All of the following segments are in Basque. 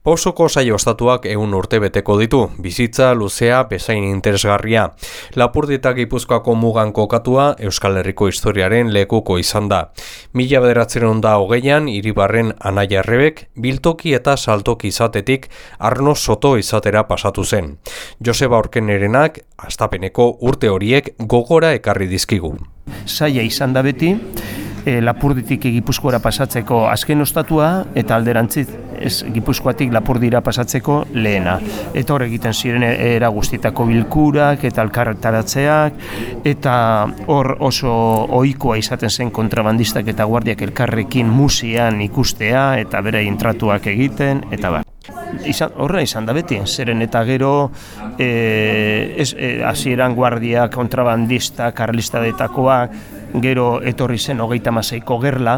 Pausoko saio ostatuak egun urte beteko ditu, bizitza, luzea, bezain interesgarria. Lapurditak ipuzkoako mugan kokatua Euskal Herriko historiaren lekuko izan da. Mila bederatzen da hogeian, iribarren anaia errebek, biltoki eta saltoki izatetik Arno Soto izatera pasatu zen. Joseba Orkenerenak, astapeneko urte horiek gogora ekarri dizkigu. Saia izan da beti, e, lapurditik gipuzkoara pasatzeko azken ostatua eta alderantziz ez gipuzkoatik lapurdira pasatzeko lehena. Eta hor egiten ziren era guztietako bilkurak eta alkarretaratzeak eta hor oso ohikoa izaten zen kontrabandistak eta guardiak elkarrekin musian ikustea eta bere intratuak egiten eta bar. Izan, horra izan da beti, zeren eta gero e, ez, e, hasieran guardia kontrabandista, karlista detakoak, gero etorri zen hogeita maseiko gerla,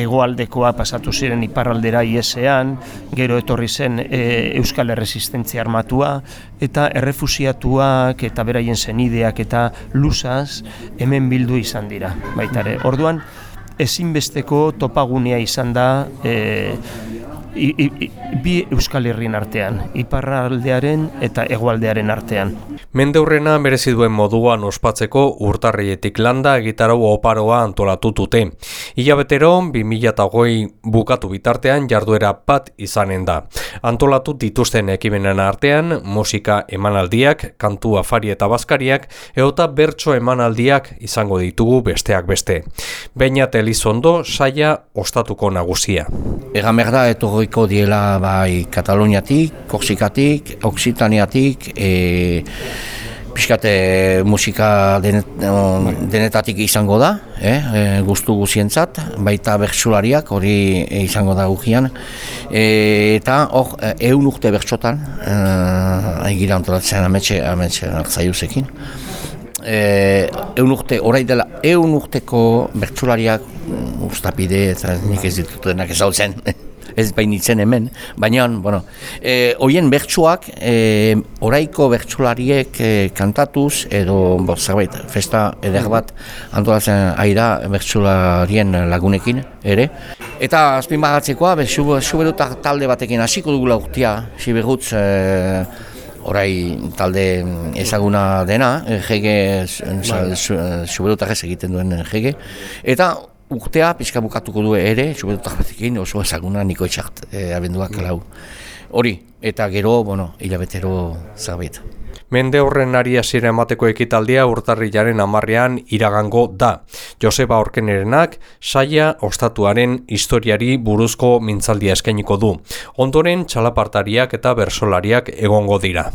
egoaldekoa pasatu ziren iparraldera iesean, gero etorri zen e, Euskal Erresistentzia armatua, eta errefusiatuak eta beraien zenideak eta lusaz hemen bildu izan dira. Baitare, orduan, ezinbesteko topagunea izan da e, bi Euskal Herrien artean, iparraldearen eta hegoaldearen artean. Mendeurrena merezi duen moduan ospatzeko urtarrietik landa egitarau oparoa antolatu dute. Ilabetero, 2008 bukatu bitartean jarduera bat izanen da. Antolatu dituzten ekimenen artean, musika emanaldiak, kantu afari eta bazkariak, eota bertso emanaldiak izango ditugu besteak beste. Baina Elizondo saia ostatuko nagusia. Egan behar etorriko diela bai Kataluniatik, Korsikatik, Oksitaniatik, e, pixkate musika denet, denetatik izango da, eh, e, guztu guzientzat, baita bertsulariak hori izango da gukian. E, eta hor, eun urte bertsotan, egira antolatzen ametxe, ametxe zaiuzekin. E, eun urte, orai dela, eun urteko bertsulariak, mm, ustapide, eta nik ez ditutenak ezautzen, ez bainitzen hemen, baina, bueno, e, oien bertsuak, e, oraiko bertsulariek e, kantatuz, edo, bo, zerbait, festa eder bat, antolatzen ari da bertsularien lagunekin, ere. Eta azpin bagatzekoa, suberutak talde batekin hasiko dugula urtia, siberutz, e, orai talde ezaguna dena, jege, suberutak ez egiten duen jege, eta urtea pixka bukatuko du ere, subetutak batekin oso ezaguna niko etxart e, abenduak lau. Hori, eta gero, bueno, hilabetero zabet. Mende horren ari hasiera emateko ekitaldia urtarrilaren amarrean iragango da. Joseba Orkenerenak saia ostatuaren historiari buruzko mintzaldia eskainiko du. Ondoren txalapartariak eta bersolariak egongo dira.